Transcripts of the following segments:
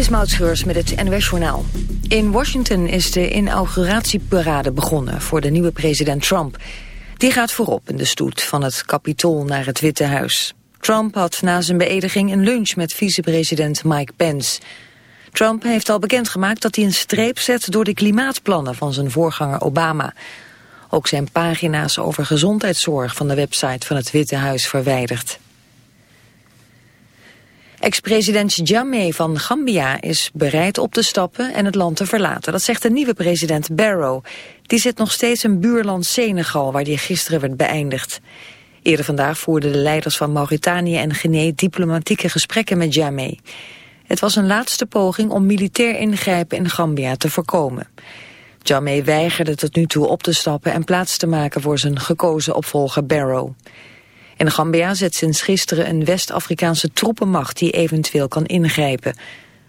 is met het NOS Journaal. In Washington is de inauguratieparade begonnen voor de nieuwe president Trump. Die gaat voorop in de stoet van het Capitool naar het Witte Huis. Trump had na zijn beëdiging een lunch met vicepresident Mike Pence. Trump heeft al bekendgemaakt dat hij een streep zet door de klimaatplannen van zijn voorganger Obama. Ook zijn pagina's over gezondheidszorg van de website van het Witte Huis verwijderd. Ex-president Jammeh van Gambia is bereid op te stappen en het land te verlaten. Dat zegt de nieuwe president Barrow. Die zit nog steeds in buurland Senegal, waar die gisteren werd beëindigd. Eerder vandaag voerden de leiders van Mauritanië en Guinea diplomatieke gesprekken met Jammeh. Het was een laatste poging om militair ingrijpen in Gambia te voorkomen. Jammeh weigerde tot nu toe op te stappen en plaats te maken voor zijn gekozen opvolger Barrow. In Gambia zet sinds gisteren een West-Afrikaanse troepenmacht die eventueel kan ingrijpen.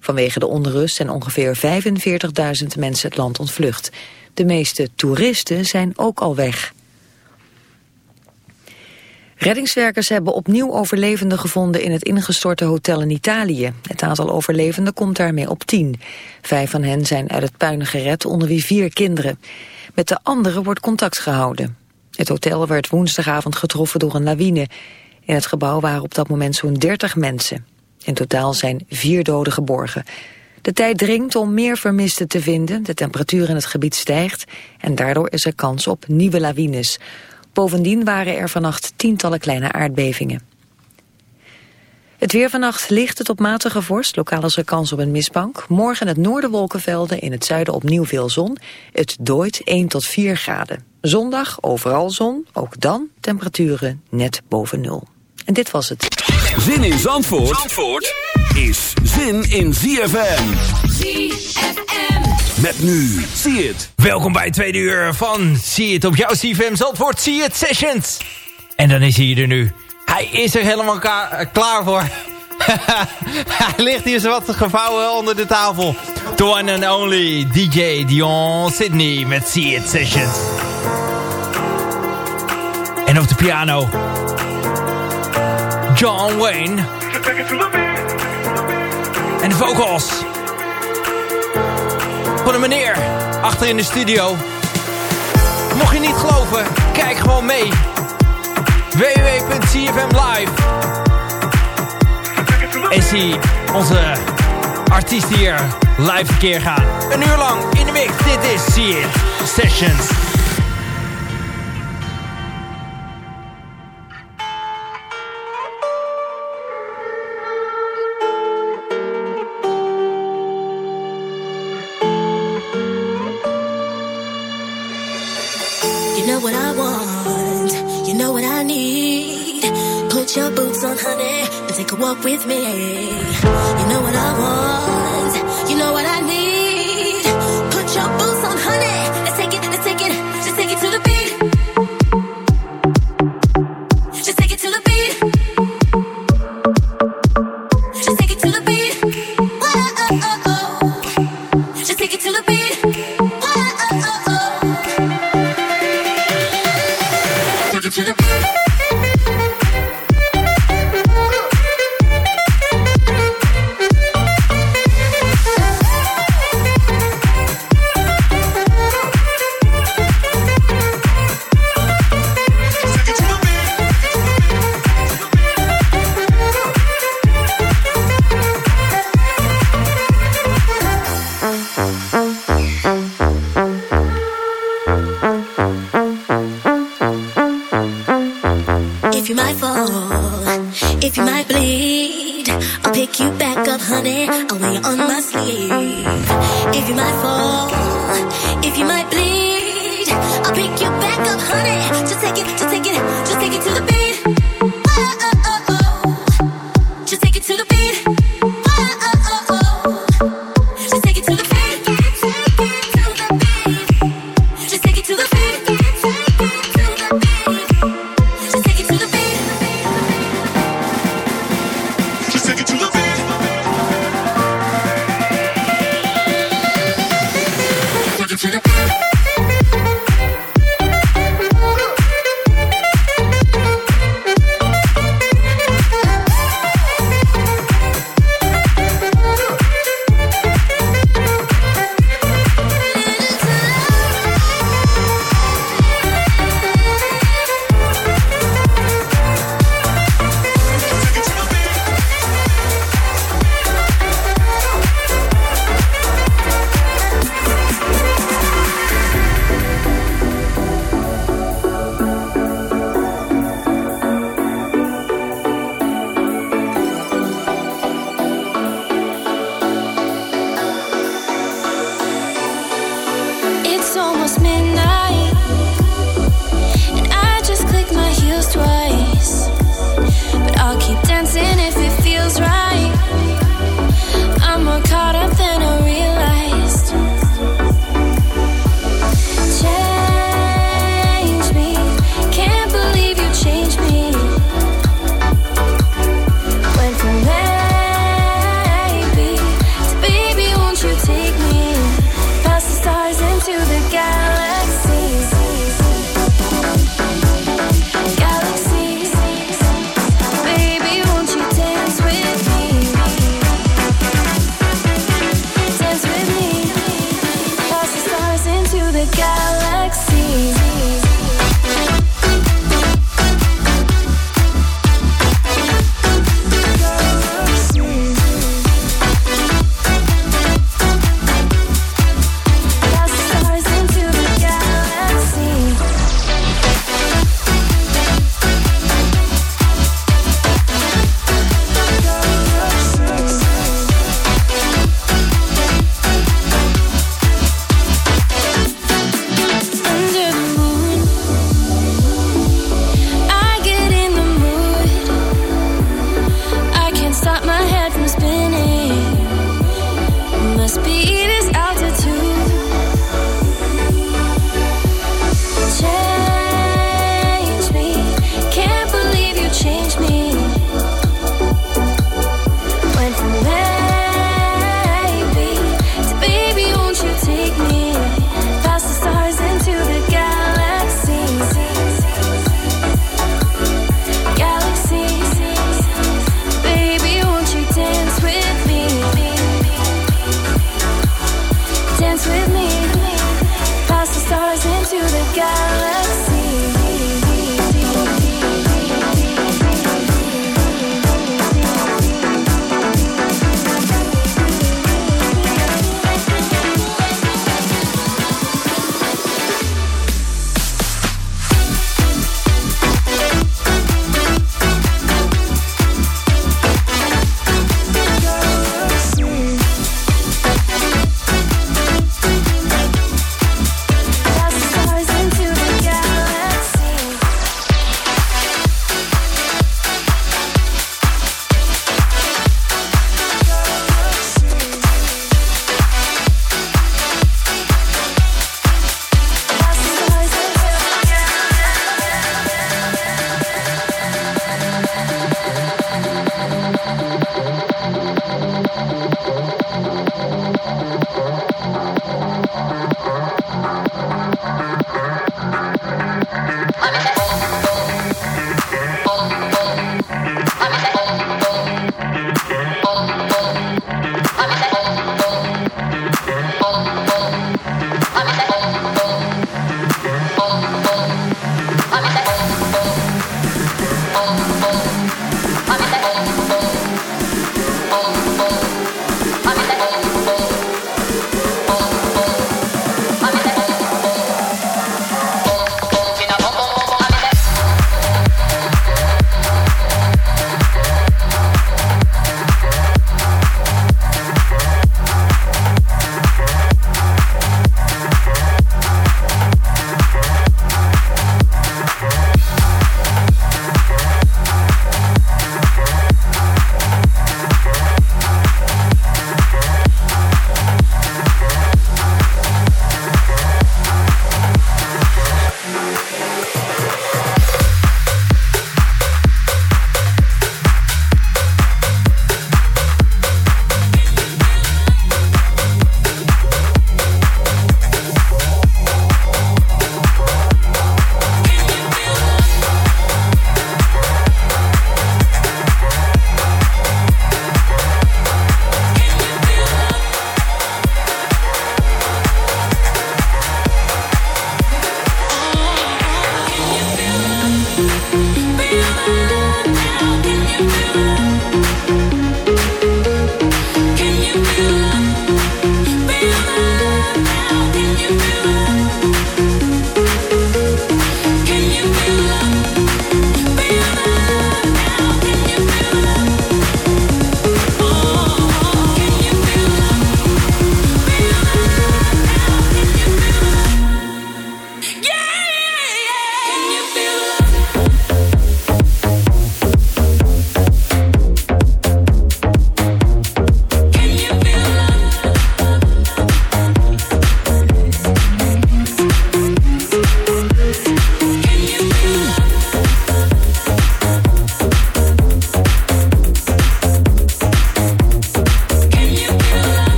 Vanwege de onrust zijn ongeveer 45.000 mensen het land ontvlucht. De meeste toeristen zijn ook al weg. Reddingswerkers hebben opnieuw overlevenden gevonden in het ingestorte hotel in Italië. Het aantal overlevenden komt daarmee op tien. Vijf van hen zijn uit het puin gered, onder wie vier kinderen. Met de anderen wordt contact gehouden. Het hotel werd woensdagavond getroffen door een lawine. In het gebouw waren op dat moment zo'n 30 mensen. In totaal zijn vier doden geborgen. De tijd dringt om meer vermisten te vinden. De temperatuur in het gebied stijgt en daardoor is er kans op nieuwe lawines. Bovendien waren er vannacht tientallen kleine aardbevingen. Het weer vannacht ligt het op matige vorst. Lokaal is er kans op een mistbank. Morgen het noorden wolkenvelden, in het zuiden opnieuw veel zon. Het dooit 1 tot 4 graden. Zondag overal zon, ook dan temperaturen net boven nul. En dit was het. Zin in Zandvoort, Zandvoort is zin in ZFM. ZFM. Met nu, zie het. Welkom bij het tweede uur van Zie het op jouw ZFM Zandvoort. Zie het Sessions. En dan is hij er nu. Hij is er helemaal klaar voor. Hij ligt hier zo wat gevouwen onder de tafel. The one and only DJ Dion Sydney met See It Sessions. En op de piano... John Wayne. En de vocals. Van een meneer achter in de studio. Mocht je niet geloven, kijk gewoon mee www.cfm live. En zie onze artiest hier live keer gaan. Een uur lang in de mix. Dit is See It Sessions. Walk with me. You know what I want,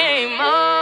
game on.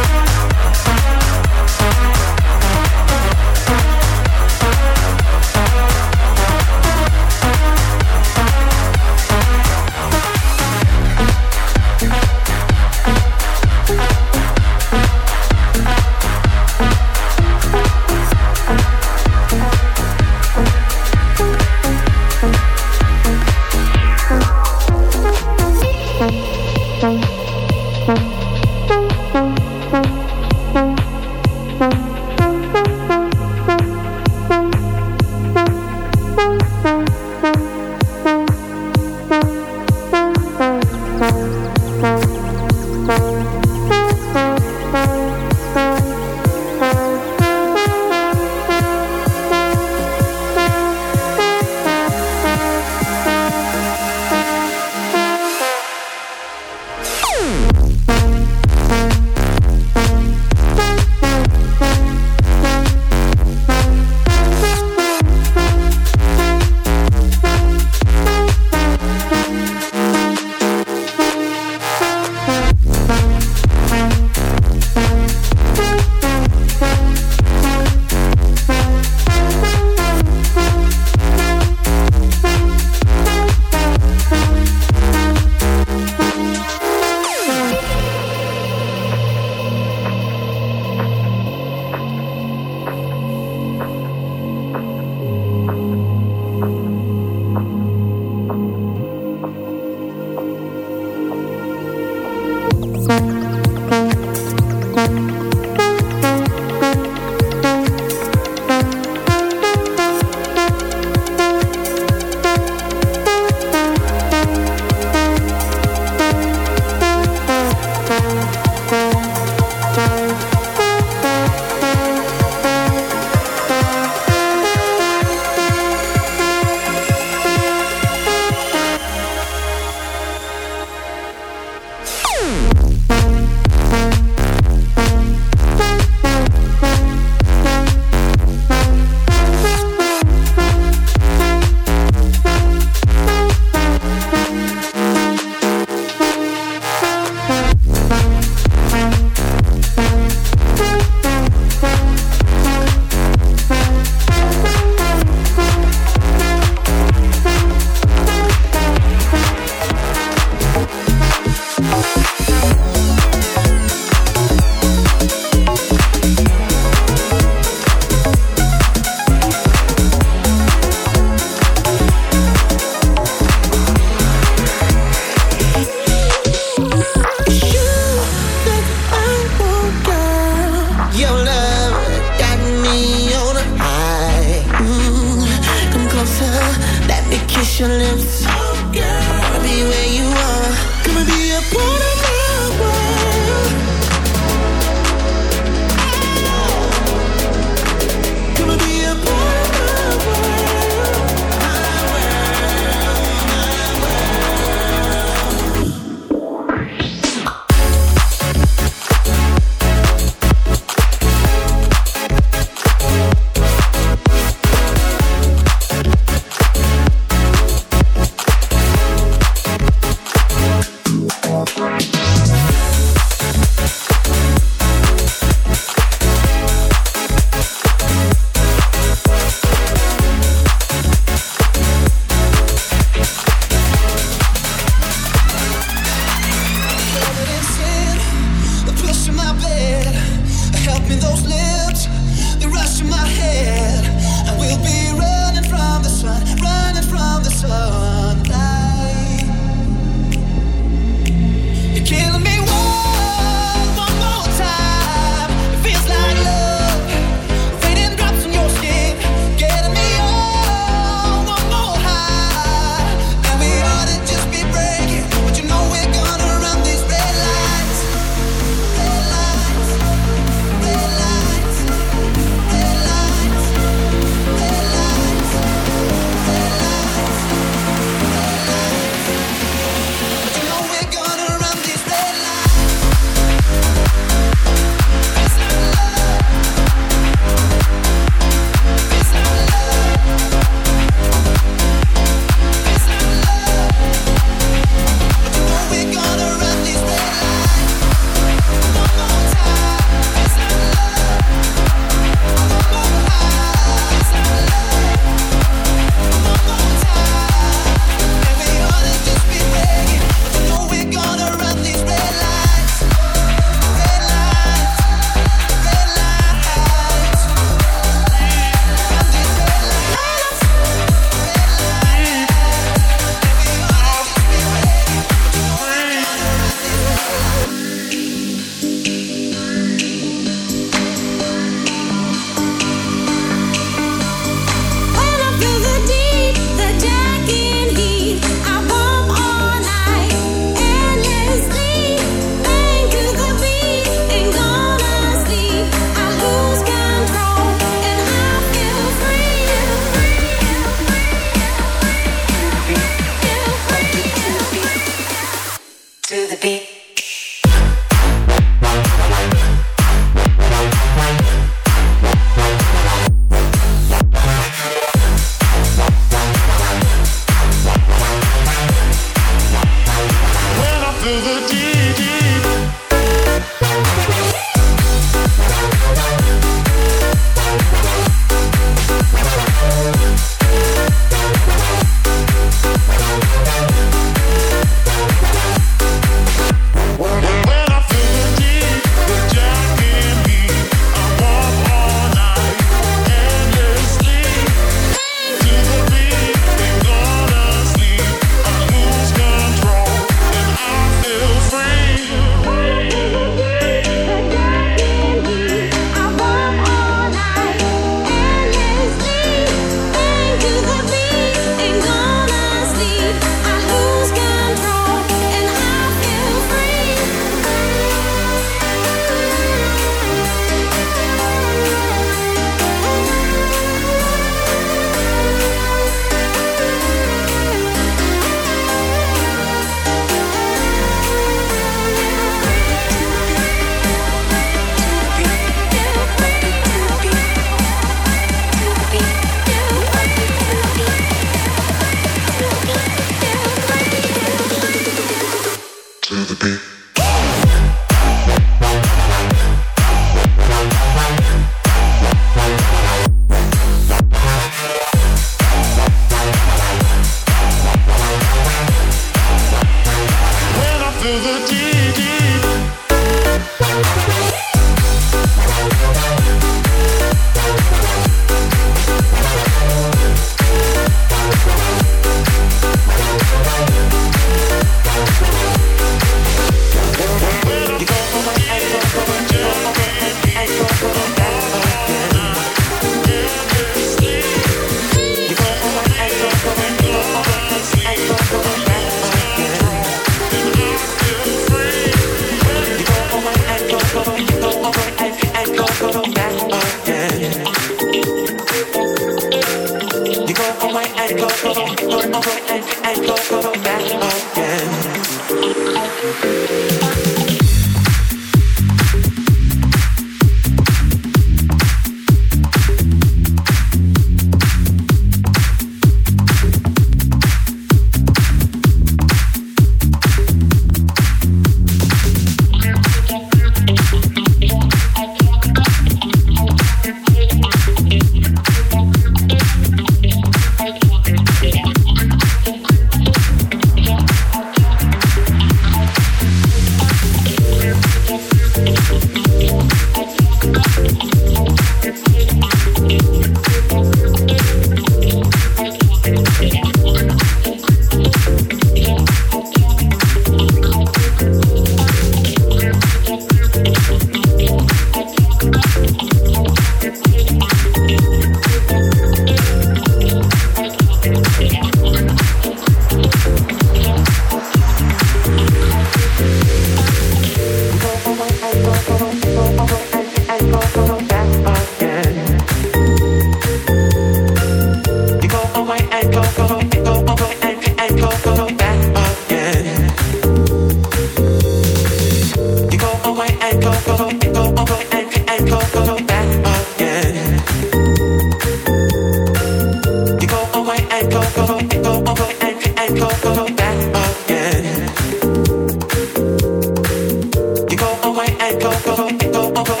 go, go, go, go, go.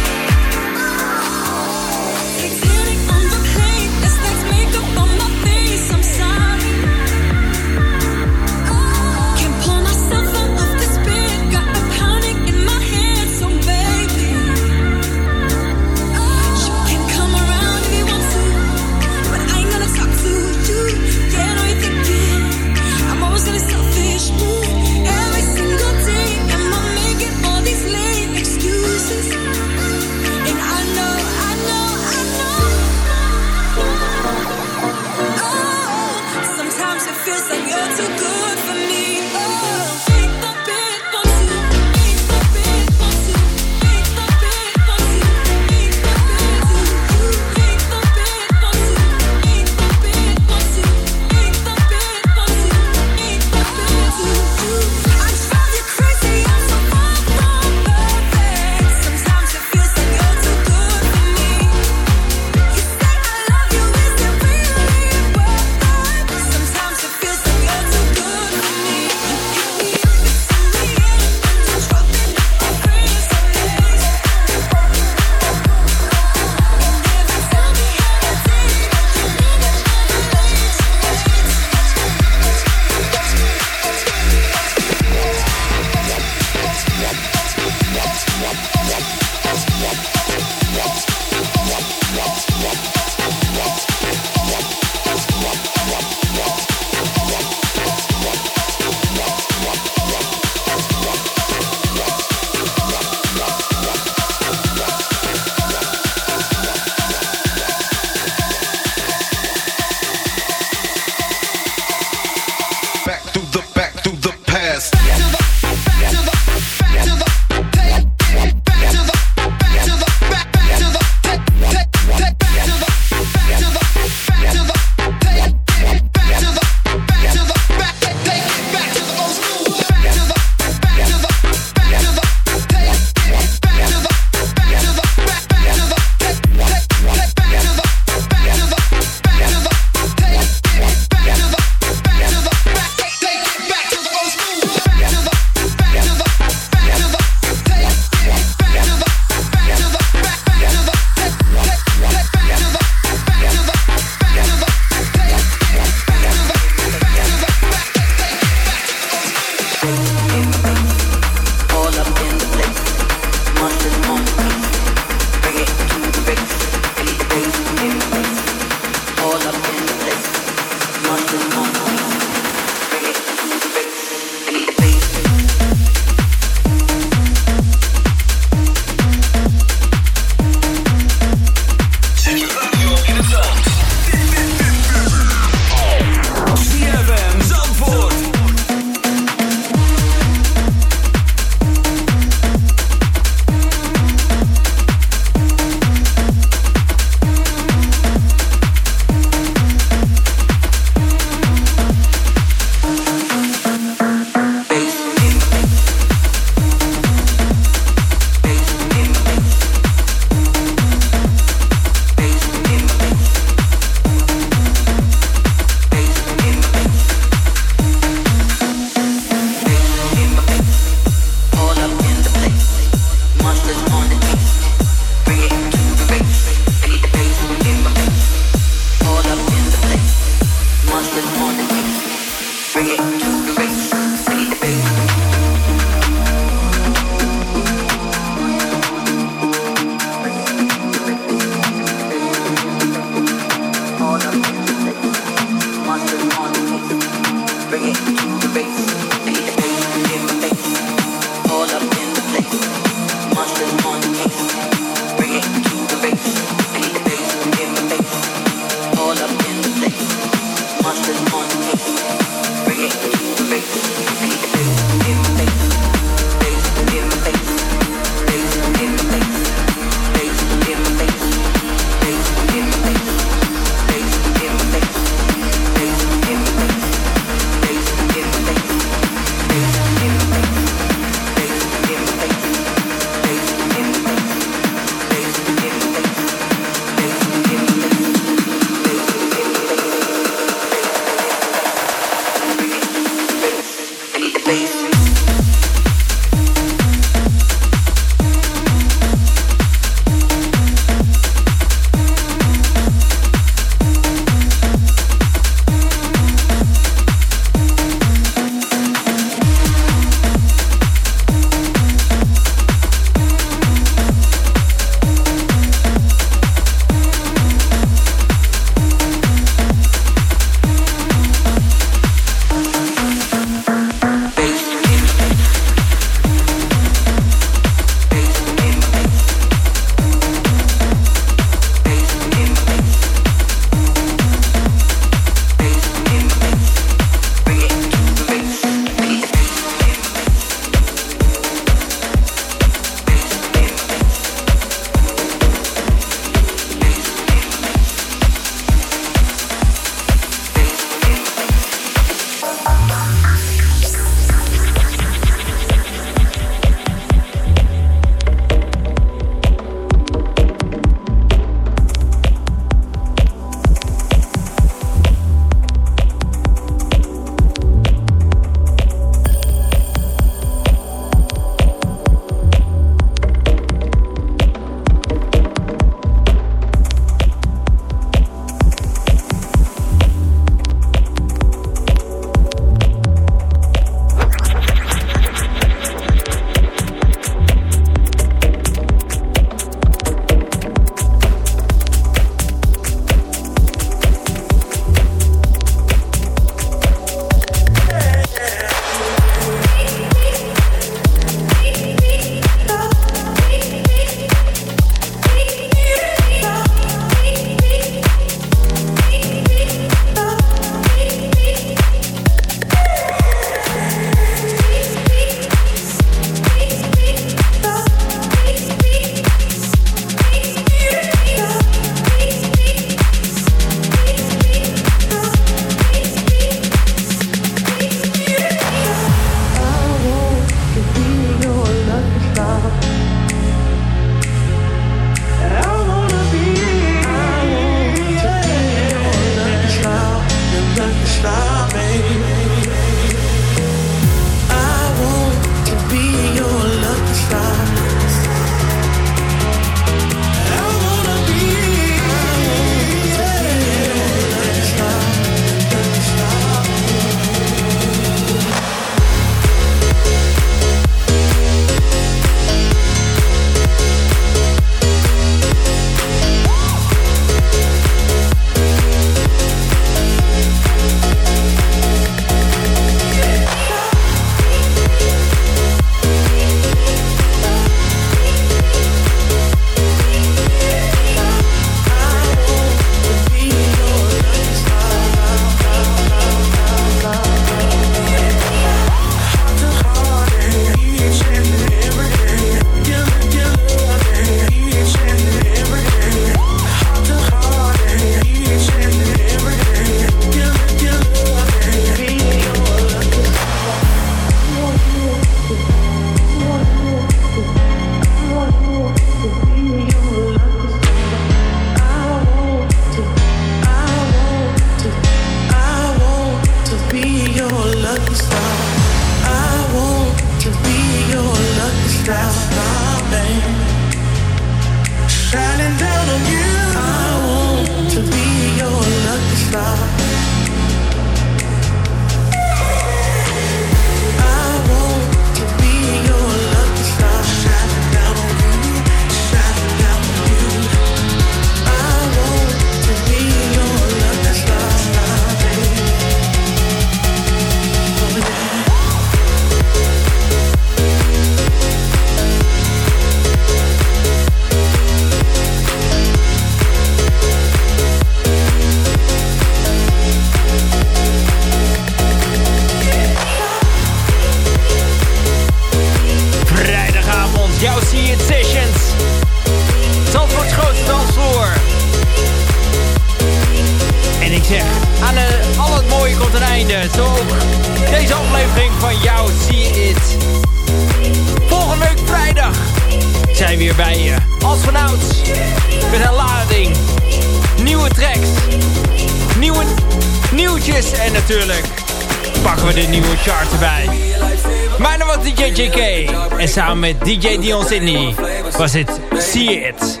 Met DJ Dion Sydney was het See It.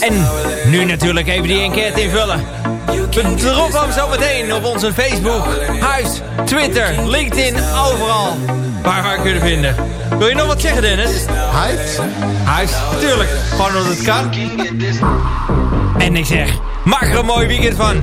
En nu natuurlijk even die enquête invullen. We droppen hem zo meteen op onze Facebook, huis, Twitter, LinkedIn, overal. Waar we kunnen vinden. Wil je nog wat zeggen, Dennis? Huis? Huis, tuurlijk. Gewoon omdat het kan. En ik zeg, maak er een mooi weekend van.